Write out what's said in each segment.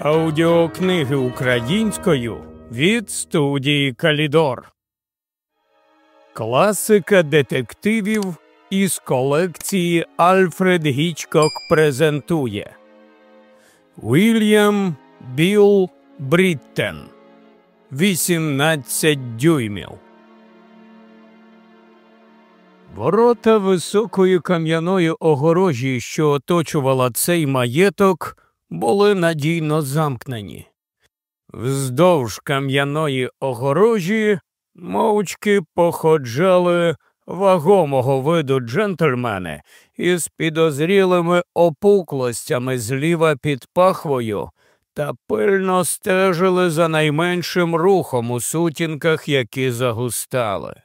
Аудіокниги українською від студії Калідор. Класика детективів із колекції Альфред Гічкок презентує Вільям Білл Бріттен 18 дюймів. Ворота високої кам'яної огорожі, що оточувала цей маєток, були надійно замкнені. Вздовж кам'яної огорожі мовчки походжали вагомого виду джентльмени із підозрілими опуклостями зліва під пахвою та пильно стежили за найменшим рухом у сутінках, які загустали.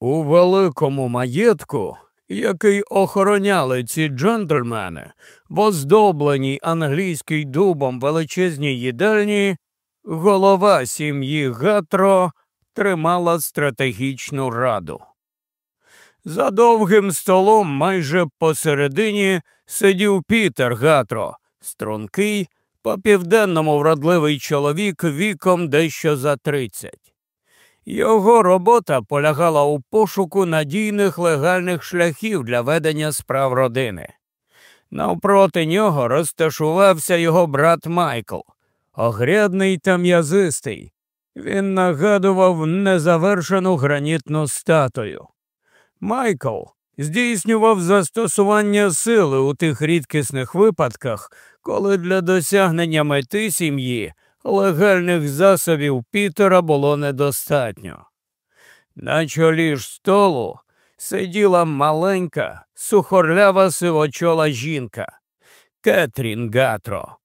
У великому маєтку який охороняли ці джентльмени в оздобленій англійський дубом величезній їдальні, голова сім'ї Гатро тримала стратегічну раду. За довгим столом майже посередині сидів Пітер Гатро, стрункий, по південному вродливий чоловік віком дещо за тридцять. Його робота полягала у пошуку надійних легальних шляхів для ведення справ родини. Навпроти нього розташувався його брат Майкл, огрядний та м'язистий. Він нагадував незавершену гранітну статую. Майкл здійснював застосування сили у тих рідкісних випадках, коли для досягнення мети сім'ї легальних засобів Пітера було недостатньо. На чолі ж столу сиділа маленька, сухорлява сивочола жінка Кетрін Гатро.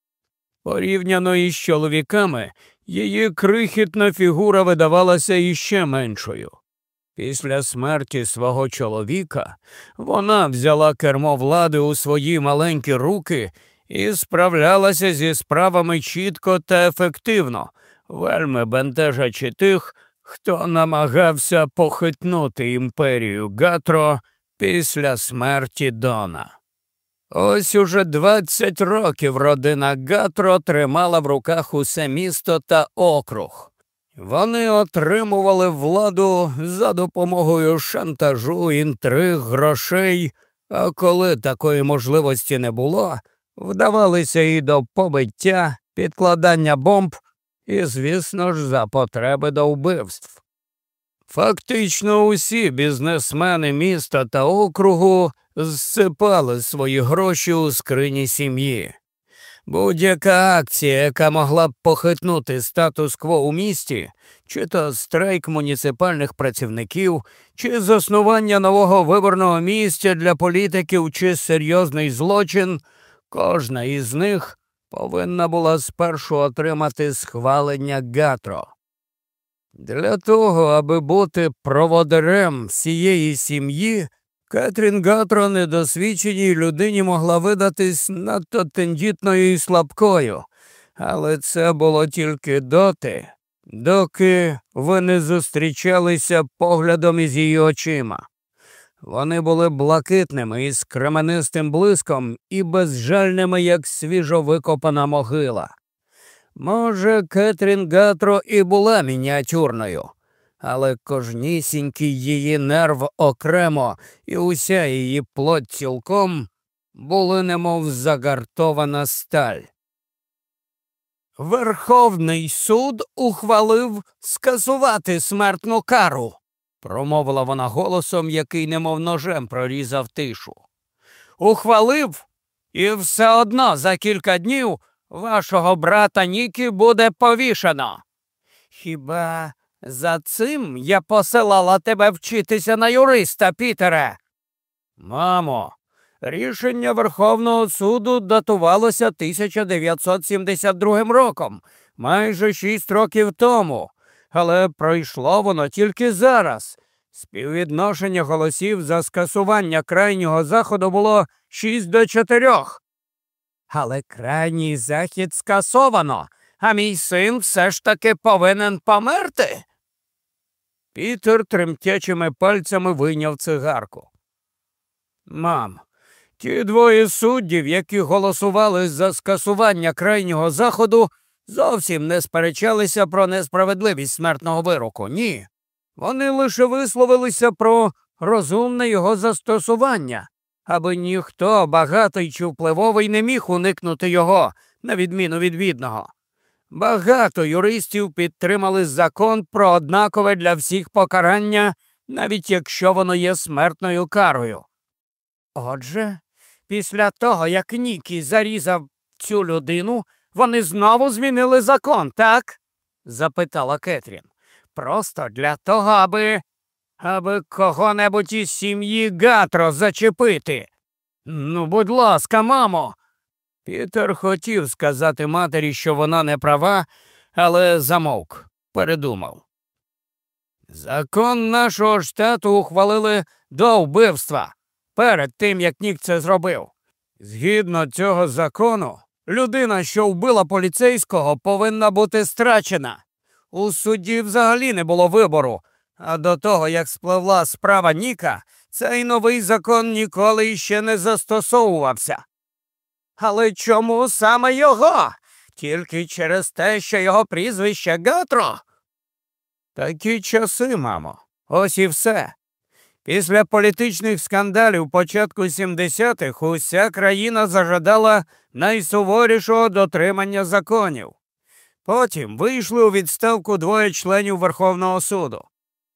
Порівняно із чоловіками, її крихітна фігура видавалася іще меншою. Після смерті свого чоловіка вона взяла кермо влади у свої маленькі руки і справлялася зі справами чітко та ефективно, вельми бентежачи тих, хто намагався похитнути імперію Гатро після смерті Дона. Ось уже 20 років родина Гатро тримала в руках усе місто та округ. Вони отримували владу за допомогою шантажу, інтриг, грошей, а коли такої можливості не було, вдавалися і до побиття, підкладання бомб і, звісно ж, за потреби до вбивств. Фактично усі бізнесмени міста та округу зсипали свої гроші у скрині сім'ї. Будь-яка акція, яка могла б похитнути статус-кво у місті, чи то страйк муніципальних працівників, чи заснування нового виборного місця для політиків, чи серйозний злочин, Кожна із них повинна була спершу отримати схвалення Гатро. Для того, аби бути проводарем всієї сім'ї, Кетрін Гатро недосвідченій людині могла видатись надто тендітною і слабкою, але це було тільки доти, доки ви не зустрічалися поглядом із її очима. Вони були блакитними із кременистим блиском і безжальними, як свіжо викопана могила. Може, Кетрін Гатро і була мініатюрною, але кожнісінький її нерв окремо і уся її плоть цілком були немов загартована сталь. Верховний суд ухвалив скасувати смертну кару промовила вона голосом, який немов ножем прорізав тишу. Ухвалив, і все одно за кілька днів вашого брата Нікі буде повішено. Хіба за цим я посилала тебе вчитися на юриста, Пітере? Мамо, рішення Верховного суду датувалося 1972 роком, майже шість років тому але пройшло воно тільки зараз. Співвідношення голосів за скасування крайнього заходу було 6 до 4. Але крайній захід скасовано, а мій син все ж таки повинен померти. Пітер тремтячими пальцями вийняв цигарку. Мам, Ті двоє суддів, які голосували за скасування крайнього заходу, зовсім не сперечалися про несправедливість смертного вироку. Ні. Вони лише висловилися про розумне його застосування, аби ніхто багатий чи впливовий не міг уникнути його, на відміну від бідного. Багато юристів підтримали закон про однакове для всіх покарання, навіть якщо воно є смертною карою. Отже, після того, як Нікі зарізав цю людину, вони знову змінили закон, так? запитала Кетрін. Просто для того, аби аби кого-небудь із сім'ї Гатро зачепити. Ну, будь ласка, мамо. Пітер хотів сказати матері, що вона не права, але замовк, передумав. Закон нашого штату ухвалили до вбивства перед тим, як Нік це зробив. Згідно цього закону, людина, що вбила поліцейського, повинна бути страчена. У суді взагалі не було вибору, а до того, як спливла справа Ніка, цей новий закон ніколи ще не застосовувався. Але чому саме його? Тільки через те, що його прізвище Гатро? Такі часи, мамо, ось і все. Після політичних скандалів початку 70-х уся країна зажадала найсуворішого дотримання законів. Потім вийшли у відставку двоє членів Верховного суду.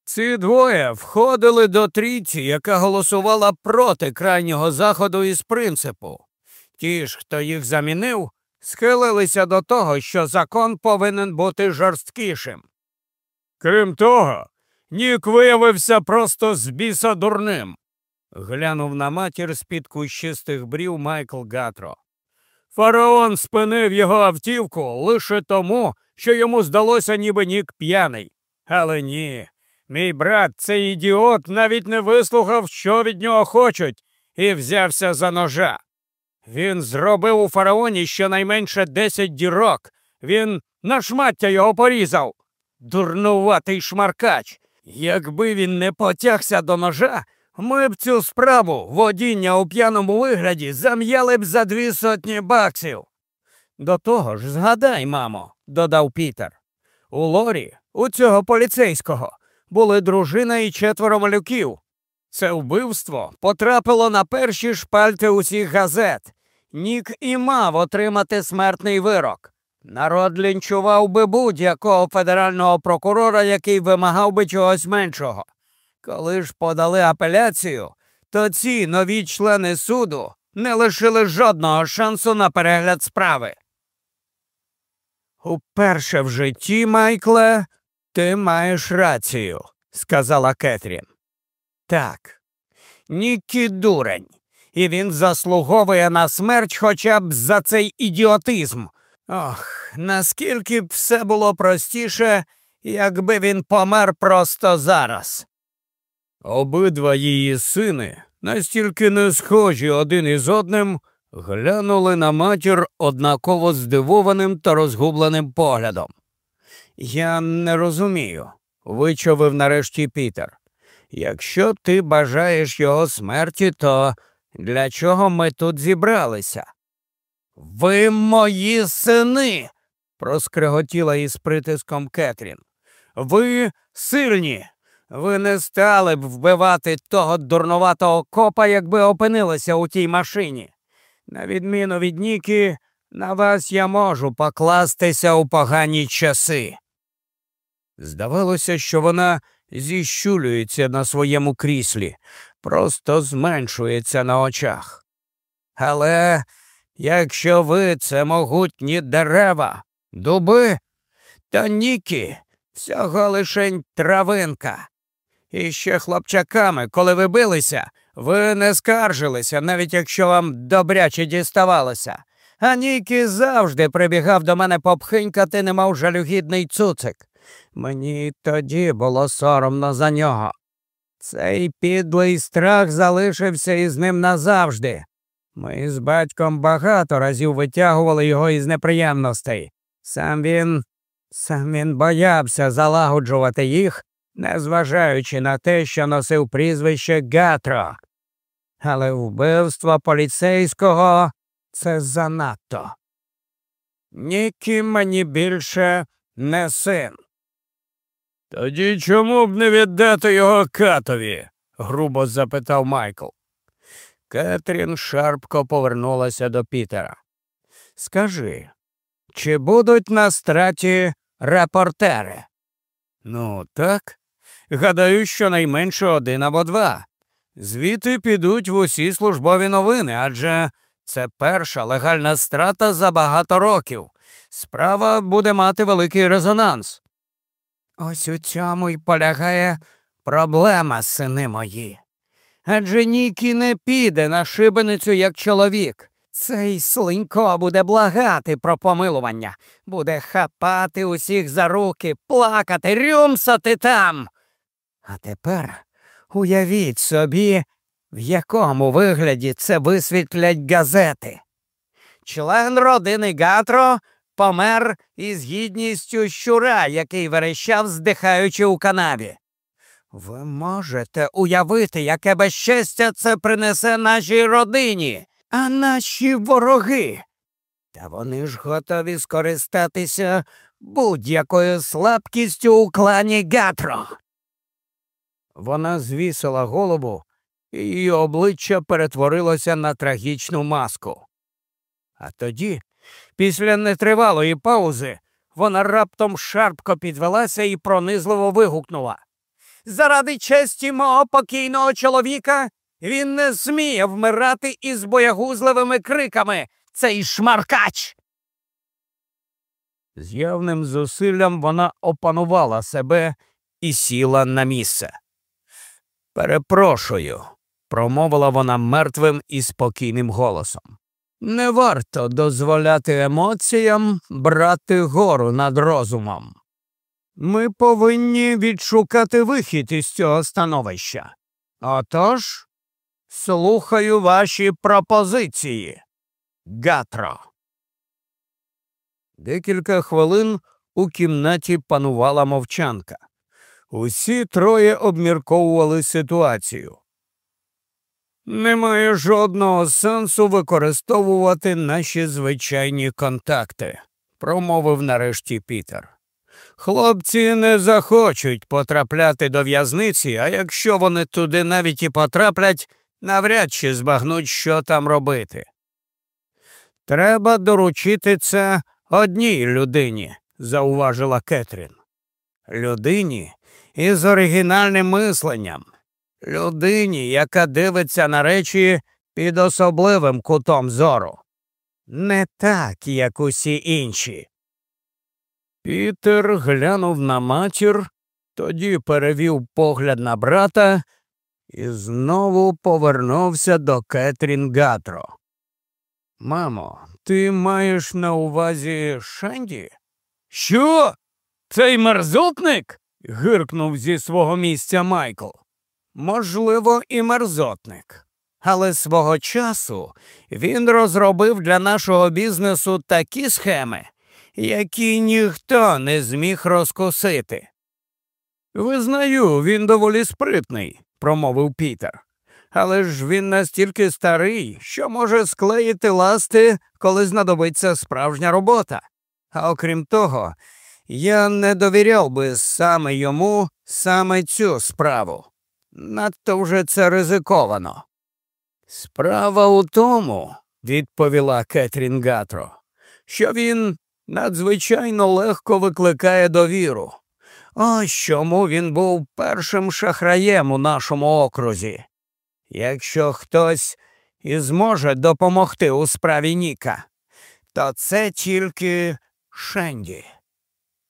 Ці двоє входили до трійці, яка голосувала проти крайнього заходу із принципу. Ті ж, хто їх замінив, схилилися до того, що закон повинен бути жорсткішим. Крім того, Нік виявився просто з біса дурним, глянув на матір з під кущистих брів Майкл Гатро. Фараон спинив його автівку лише тому, що йому здалося, ніби нік п'яний. Але ні, мій брат, цей ідіот, навіть не вислухав, що від нього хочуть, і взявся за ножа. Він зробив у фараоні щонайменше десять дірок. Він на шмаття його порізав. Дурнуватий шмаркач. Якби він не потягся до ножа, ми б цю справу водіння у п'яному вигляді зам'яли б за дві сотні баксів. До того ж, згадай, мамо, додав Пітер. У Лорі, у цього поліцейського, були дружина і четверо малюків. Це вбивство потрапило на перші шпальти усіх газет. Нік і мав отримати смертний вирок. Народ лінчував би будь-якого федерального прокурора, який вимагав би чогось меншого. Коли ж подали апеляцію, то ці нові члени суду не лишили жодного шансу на перегляд справи. Уперше в житті, Майкле, ти маєш рацію, сказала Кетрін. Так, Нікі дурень, і він заслуговує на смерть хоча б за цей ідіотизм. Ох, наскільки б все було простіше, якби він помер просто зараз. Обидва її сини, настільки не схожі один із одним, глянули на матір однаково здивованим та розгубленим поглядом. Я не розумію, вичовив нарешті Пітер. Якщо ти бажаєш його смерті, то для чого ми тут зібралися? Ви мої сини, проскриготіла із притиском Кетрін. Ви сильні. Ви не стали б вбивати того дурнуватого копа, якби опинилися у тій машині. На відміну від Ніки, на вас я можу покластися у погані часи. Здавалося, що вона зіщулюється на своєму кріслі, просто зменшується на очах. Але якщо ви це могутні дерева, дуби, то Нікі всього лишень травинка. І ще хлопчаками, коли ви билися, ви не скаржилися, навіть якщо вам добряче діставалося. А Нікі завжди прибігав до мене попхинькати, немов жалюгідний цуцик. Мені тоді було соромно за нього. Цей підлий страх залишився із ним назавжди. Ми з батьком багато разів витягували його із неприємностей. Сам він сам він боявся залагоджувати їх, незважаючи на те, що носив прізвище Гатро. але вбивство поліцейського це занадто. Нікі мені більше не син. Тоді чому б не віддати його катові? грубо запитав Майкл. Кетрін шарпко повернулася до Пітера. Скажи, чи будуть на страті репортери? Ну, так. Гадаю, що найменше один або два. Звідти підуть в усі службові новини, адже це перша легальна страта за багато років. Справа буде мати великий резонанс. Ось у цьому й полягає проблема, сини мої. Адже Нікі не піде на шибеницю як чоловік. Цей слинько буде благати про помилування, буде хапати усіх за руки, плакати, рюмсати там. А тепер уявіть собі, в якому вигляді це висвітлять газети. Член родини Гатро помер із гідністю щура, який верещав, здихаючи у канаві. Ви можете уявити, яке безчестя це принесе нашій родині, а наші вороги. Та вони ж готові скористатися будь-якою слабкістю у клані Гатро. Вона звісила голову, і її обличчя перетворилося на трагічну маску. А тоді, після нетривалої паузи, вона раптом шарпко підвелася і пронизливо вигукнула. Заради честі мого покійного чоловіка він не зміє вмирати із боягузливими криками цей шмаркач. З явним зусиллям вона опанувала себе і сіла на місце. Перепрошую, промовила вона мертвим і спокійним голосом. Не варто дозволяти емоціям брати гору над розумом. Ми повинні відшукати вихід із цього становища. Отож, слухаю ваші пропозиції. Гатро. Декілька хвилин у кімнаті панувала мовчанка. Усі троє обмірковували ситуацію. Немає жодного сенсу використовувати наші звичайні контакти, промовив нарешті Пітер. Хлопці не захочуть потрапляти до в'язниці, а якщо вони туди навіть і потраплять, навряд чи збагнуть, що там робити. Треба доручити це одній людині, зауважила Кетрін. Людині із оригінальним мисленням, людині, яка дивиться на речі під особливим кутом зору. Не так, як усі інші. Пітер глянув на матір, тоді перевів погляд на брата і знову повернувся до Кетрін Гатро. Мамо, ти маєш на увазі Шенді? Що? Цей мерзотник? гиркнув зі свого місця Майкл. Можливо, і мерзотник. Але свого часу він розробив для нашого бізнесу такі схеми, які ніхто не зміг розкусити. Визнаю, він доволі спритний, промовив Пітер. Але ж він настільки старий, що може склеїти ласти, коли знадобиться справжня робота. А окрім того, я не довіряв би саме йому саме цю справу. Надто вже це ризиковано. Справа у тому, відповіла Кетрін Гатро, що він надзвичайно легко викликає довіру. Ось чому він був першим шахраєм у нашому окрузі. Якщо хтось і зможе допомогти у справі Ніка, то це тільки Шенді.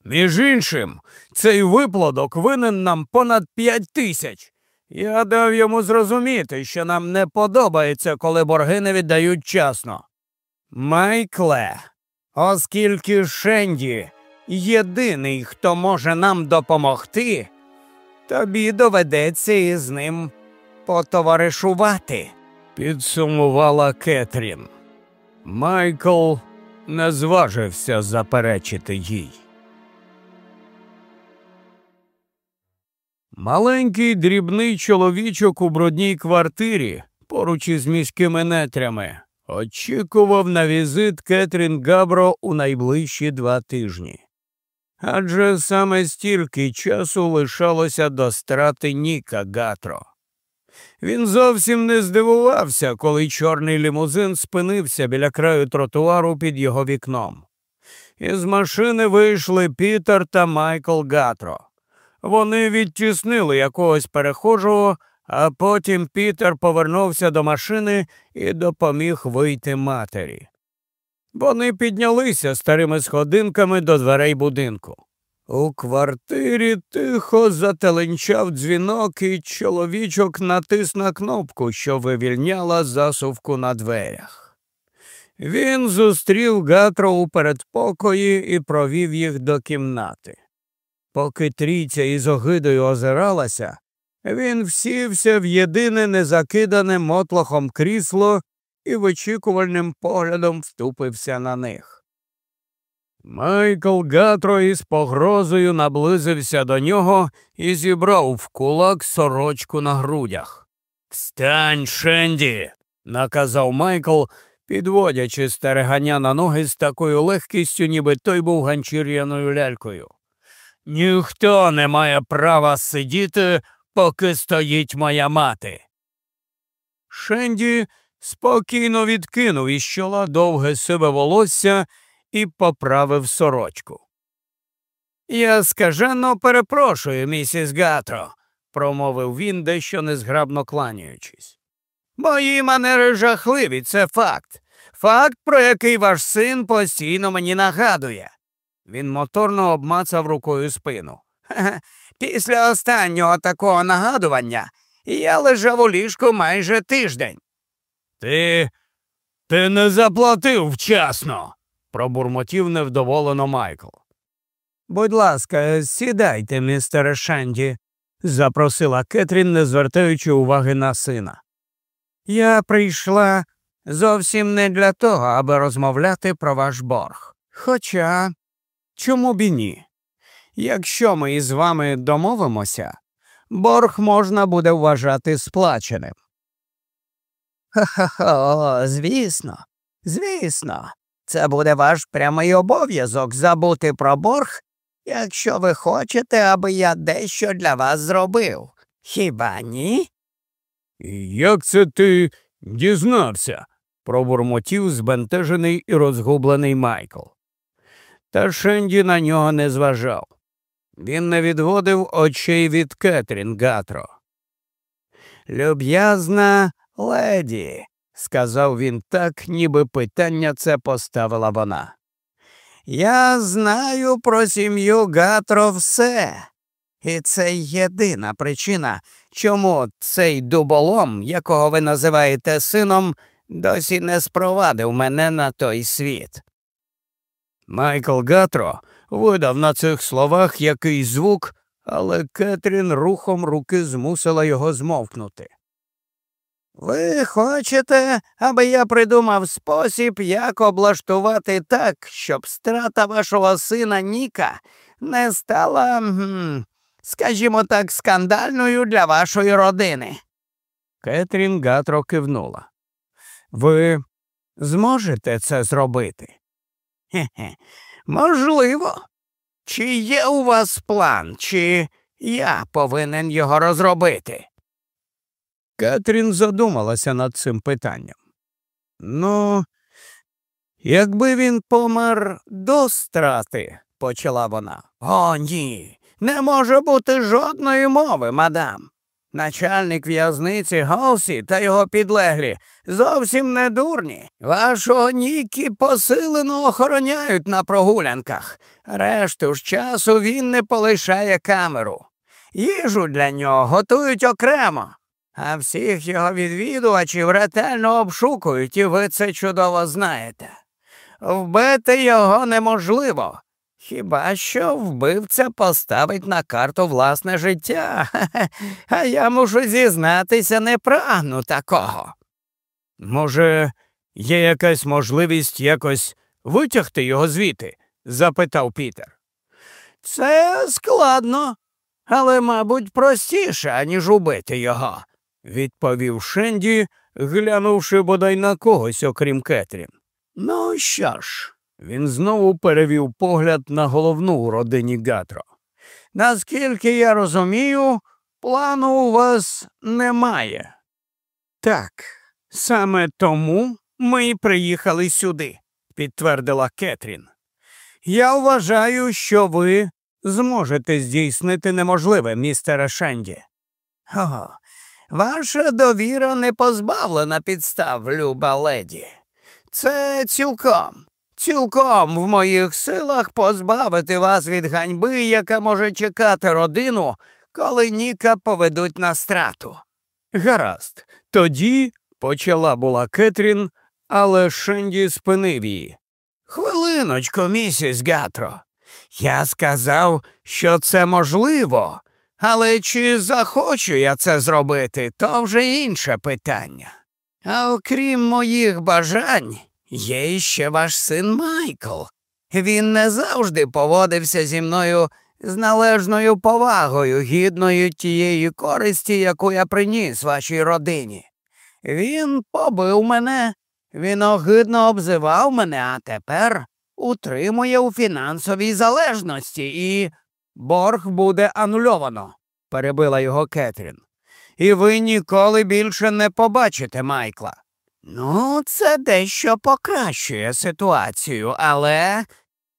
Між іншим, цей виплодок винен нам понад п'ять тисяч. Я дав йому зрозуміти, що нам не подобається, коли борги не віддають часно. Майкле, оскільки Шенді єдиний, хто може нам допомогти, тобі доведеться із ним потоваришувати, підсумувала Кетрін. Майкл не зважився заперечити їй. Маленький дрібний чоловічок у брудній квартирі поруч із міськими нетрями, очікував на візит Кетрін Габро у найближчі два тижні. Адже саме стільки часу лишалося до страти Ніка Гатро. Він зовсім не здивувався, коли чорний лімузин спинився біля краю тротуару під його вікном. Із машини вийшли Пітер та Майкл Гатро. Вони відтіснили якогось перехожого, а потім Пітер повернувся до машини і допоміг вийти матері. Вони піднялися старими сходинками до дверей будинку. У квартирі тихо зателенчав дзвінок, і чоловічок натис на кнопку, що вивільняла засувку на дверях. Він зустрів Гатро у передпокої і провів їх до кімнати. Поки трійця із огидою озиралася, він всівся в єдине незакидане мотлохом крісло і вичікувальним поглядом вступився на них. Майкл Гатро із погрозою наблизився до нього і зібрав в кулак сорочку на грудях. Встань, Шенді, наказав Майкл, підводячи стереганя на ноги з такою легкістю, ніби той був ганчір'яною лялькою. Ніхто не має права сидіти, поки стоїть моя мати. Шенді спокійно відкинув із чола довге себе волосся і поправив сорочку. Я скажено перепрошую, місіс Гатро, промовив він, дещо незграбно кланяючись. Мої манери жахливі, це факт. Факт, про який ваш син постійно мені нагадує. Він моторно обмацав рукою спину. Після останнього такого нагадування я лежав у ліжку майже тиждень. Ти ти не заплатив вчасно, пробурмотів невдоволено Майкл. Будь ласка, сідайте, містере Шенді, запросила Кетрін, не звертаючи уваги на сина. Я прийшла зовсім не для того, аби розмовляти про ваш борг. Хоча чому б і ні? Якщо ми із вами домовимося, борг можна буде вважати сплаченим. Ха ха, ха звісно, звісно, це буде ваш прямий обов'язок забути про борг, якщо ви хочете, аби я дещо для вас зробив. Хіба ні? Як це ти дізнався? пробурмотів збентежений і розгублений Майкл. Та Шенді на нього не зважав. Він не відводив очей від Кетрін Гатро. Люб'язна леді, сказав він так, ніби питання це поставила вона. Я знаю про сім'ю Гатро все. І це єдина причина, чому цей дуболом, якого ви називаєте сином, досі не спровадив мене на той світ. Майкл Гатро видав на цих словах якийсь звук, але Кетрін рухом руки змусила його змовкнути. Ви хочете, аби я придумав спосіб, як облаштувати так, щоб страта вашого сина Ніка не стала, скажімо так, скандальною для вашої родини. Кетрін Гатро кивнула. Ви зможете це зробити? Хе-хе, Можливо. Чи є у вас план, чи я повинен його розробити? Кетрін задумалася над цим питанням. Ну, якби він помер до страти, почала вона. О, ні, не може бути жодної мови, мадам. Начальник в'язниці Галсі та його підлеглі зовсім не дурні. Вашого Нікі посилено охороняють на прогулянках. Решту ж часу він не полишає камеру. Їжу для нього готують окремо а всіх його відвідувачів ретельно обшукують, і ви це чудово знаєте. Вбити його неможливо. Хіба що вбивця поставить на карту власне життя, а я мушу зізнатися, не прагну такого. Може, є якась можливість якось витягти його звідти? запитав Пітер. Це складно, але, мабуть, простіше, ніж убити його відповів Шенді, глянувши бодай на когось, окрім Кетрін. Ну що ж, він знову перевів погляд на головну у родині Гатро. Наскільки я розумію, плану у вас немає. Так, саме тому ми й приїхали сюди, підтвердила Кетрін. Я вважаю, що ви зможете здійснити неможливе, містере Шенді. О, ваша довіра не позбавлена підстав, люба леді. Це цілком, цілком в моїх силах позбавити вас від ганьби, яка може чекати родину, коли Ніка поведуть на страту. Гаразд, тоді почала була Кетрін, але Шенді спинив її. Хвилиночку, місіс Гатро. Я сказав, що це можливо, але чи захочу я це зробити, то вже інше питання. А окрім моїх бажань, є ще ваш син Майкл. Він не завжди поводився зі мною з належною повагою, гідною тієї користі, яку я приніс вашій родині. Він побив мене, він огидно обзивав мене, а тепер утримує у фінансовій залежності, і борг буде анульовано, перебила його Кетрін. І ви ніколи більше не побачите Майкла. Ну, це дещо покращує ситуацію, але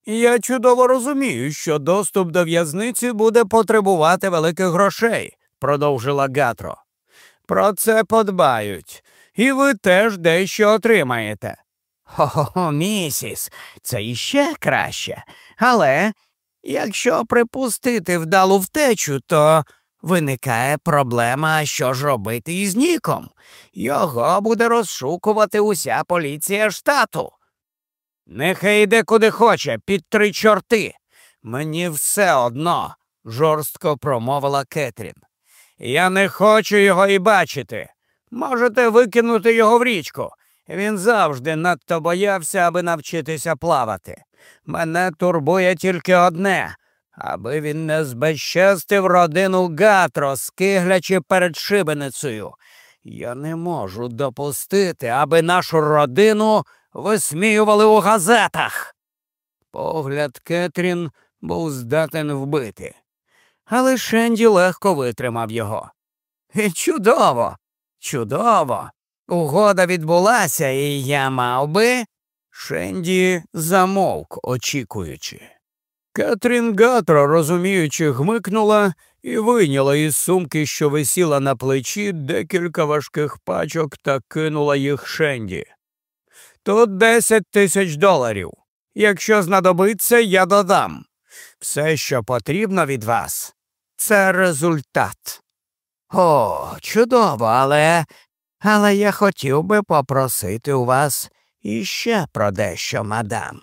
я чудово розумію, що доступ до в'язниці буде потребувати великих грошей, продовжила Гатро. Про це подбають, і ви теж дещо отримаєте. Хо-хо, місіс, це іще краще. Але якщо припустити вдалу втечу, то виникає проблема, що ж робити із Ніком. Його буде розшукувати уся поліція штату. Нехай йде куди хоче, під три чорти. Мені все одно, жорстко промовила Кетрін. Я не хочу його і бачити. Можете викинути його в річку. Він завжди надто боявся, аби навчитися плавати. Мене турбує тільки одне, аби він не збезчестив родину Гатро, скиглячи перед шибеницею. Я не можу допустити, аби нашу родину висміювали у газетах. Погляд Кетрін був здатен вбити, але Шенді легко витримав його. І чудово, чудово. Угода відбулася, і я мав би. Шенді замовк, очікуючи. Кетрін Гатро, розуміючи, гмикнула і вийняла із сумки, що висіла на плечі, декілька важких пачок та кинула їх Шенді. Тут десять тисяч доларів. Якщо знадобиться, я додам. Все, що потрібно від вас, це результат. О, чудово, але але я хотів би попросити у вас іще про дещо, мадам.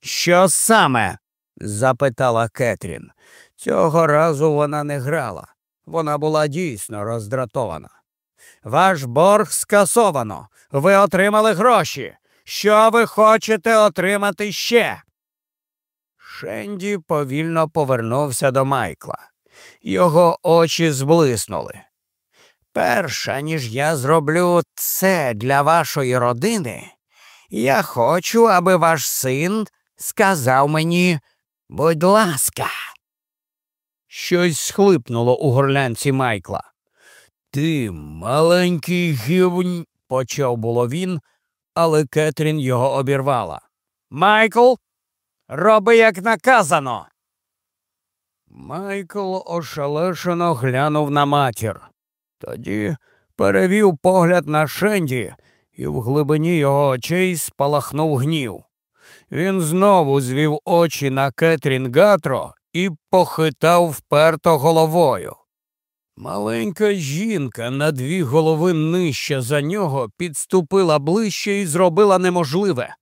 Що саме? Запитала Кетрін. Цього разу вона не грала. Вона була дійсно роздратована. Ваш борг скасовано. Ви отримали гроші. Що ви хочете отримати ще? Шенді повільно повернувся до Майкла. Його очі зблиснули. Перша, ніж я зроблю це для вашої родини, я хочу, аби ваш син сказав мені, будь ласка. Щось схлипнуло у горлянці Майкла. Ти маленький гівнь, почав було він, але Кетрін його обірвала. Майкл, роби, як наказано. Майкл ошелешено глянув на матір. Тоді перевів погляд на Шенді, і в глибині його очей спалахнув гнів. Він знову звів очі на Кетрін Гатро і похитав вперто головою. Маленька жінка на дві голови нижче за нього підступила ближче і зробила неможливе.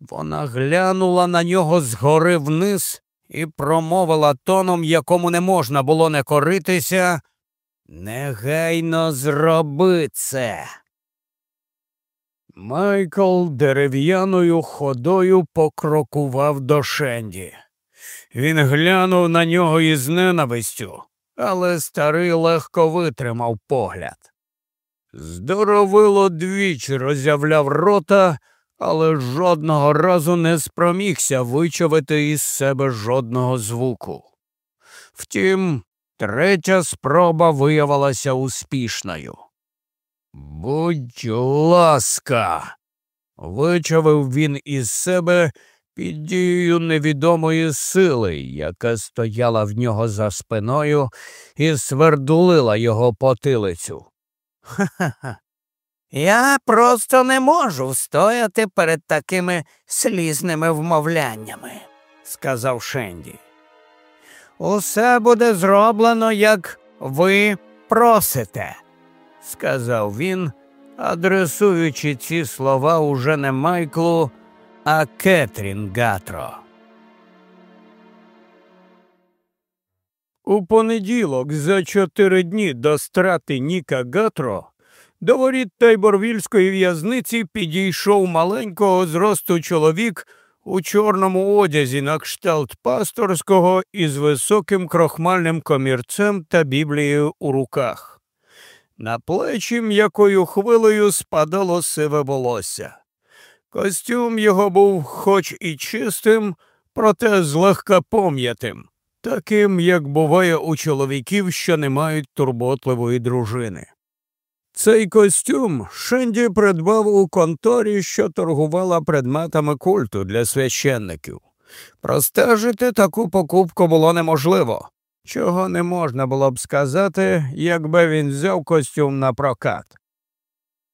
Вона глянула на нього згори вниз і промовила тоном, якому не можна було не коритися. Негайно зроби це. Майкл дерев'яною ходою покрокував до Шенді. Він глянув на нього із ненавистю, але старий легко витримав погляд. Здоровило двічі роззявляв рота, але жодного разу не спромігся вичавити із себе жодного звуку. Втім, третя спроба виявилася успішною. Будь ласка, вичавив він із себе під дією невідомої сили, яка стояла в нього за спиною і свердулила його потилицю. Ха-ха. Я просто не можу встояти перед такими слізними вмовляннями, сказав Шенді. Усе буде зроблено, як ви просите, сказав він, адресуючи ці слова уже не Майклу, а Кетрін Гатро. У понеділок, за чотири дні до страти Ніка Гатро, до воріт Тайборвільської в'язниці підійшов маленького зросту чоловік у чорному одязі на кшталт пасторського із високим крохмальним комірцем та біблією у руках. На плечі м'якою хвилею спадало сиве волосся. Костюм його був хоч і чистим, проте злегка пом'ятим, таким, як буває у чоловіків, що не мають турботливої дружини. Цей костюм Шенді придбав у конторі, що торгувала предметами культу для священників. Простежити таку покупку було неможливо, чого не можна було б сказати, якби він взяв костюм на прокат.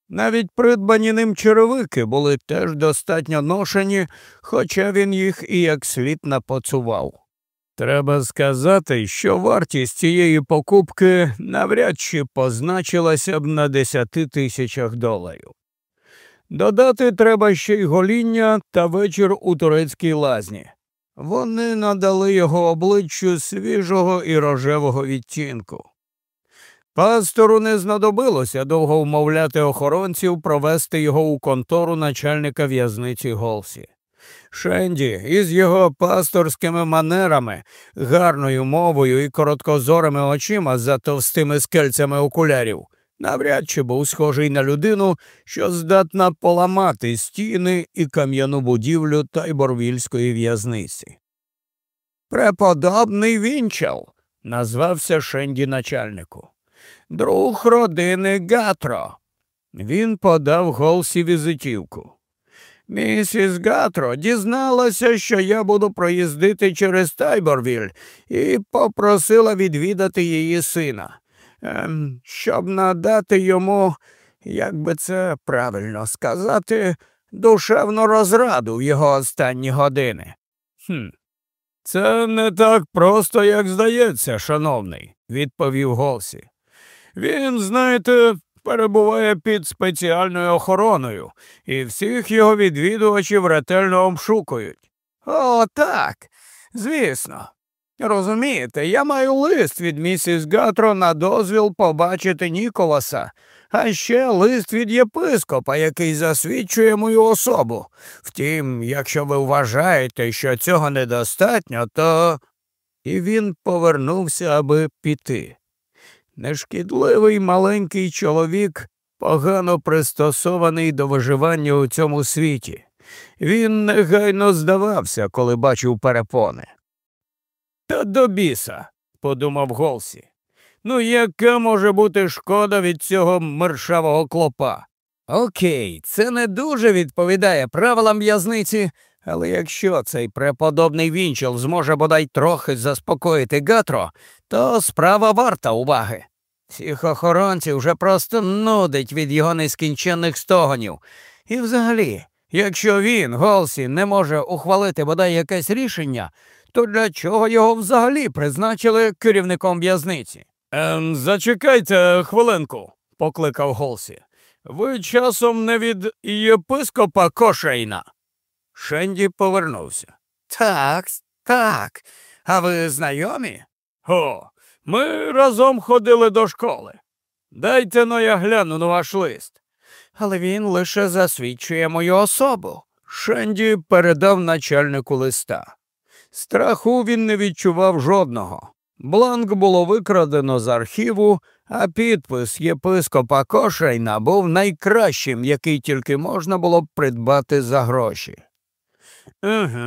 Навіть придбані ним черевики були теж достатньо ношені, хоча він їх і як слід напоцував. Треба сказати, що вартість цієї покупки навряд чи позначилася б на десяти тисячах доларів. Додати треба ще й гоління та вечір у турецькій лазні. Вони надали його обличчю свіжого і рожевого відтінку. Пастору не знадобилося довго вмовляти охоронців провести його у контору начальника в'язниці Голсі. Шенді із його пасторськими манерами, гарною мовою і короткозорими очима за товстими скельцями окулярів, навряд чи був схожий на людину, що здатна поламати стіни і кам'яну будівлю тайборвільської в'язниці. Преподобний вінчел, назвався Шенді начальнику. Друг родини Гатро. Він подав Голсі візитівку. Місіс Гатро дізналася, що я буду проїздити через Тайборвіль, і попросила відвідати її сина, щоб надати йому, як би це правильно сказати, душевну розраду в його останні години. «Хм, Це не так просто, як здається, шановний, відповів Голсі. Він, знаєте, перебуває під спеціальною охороною, і всіх його відвідувачів ретельно обшукують. О, так, звісно. Розумієте, я маю лист від місіс Гатро на дозвіл побачити Ніколаса, а ще лист від єпископа, який засвідчує мою особу. Втім, якщо ви вважаєте, що цього недостатньо, то. І він повернувся, аби піти. Нешкідливий маленький чоловік, погано пристосований до виживання у цьому світі. Він негайно здавався, коли бачив перепони. Та до біса, подумав Голсі. Ну, яка може бути шкода від цього мершавого клопа? Окей, це не дуже відповідає правилам в'язниці, але якщо цей преподобний вінчел зможе бодай трохи заспокоїти Гатро, то справа варта уваги. Всіх охоронців вже просто нудить від його нескінченних стогонів. І взагалі, якщо він, Голсі, не може ухвалити бодай якесь рішення, то для чого його взагалі призначили керівником в'язниці? Ем, Зачекайте хвилинку, покликав Голсі. Ви часом не від єпископа Кошейна. Шенді повернувся. Так, так. А ви знайомі? О, ми разом ходили до школи. Дайте но я гляну на ваш лист. Але він лише засвідчує мою особу. Шенді передав начальнику листа. Страху він не відчував жодного. Бланк було викрадено з архіву, а підпис єпископа Кошайна був найкращим, який тільки можна було б придбати за гроші. Угу.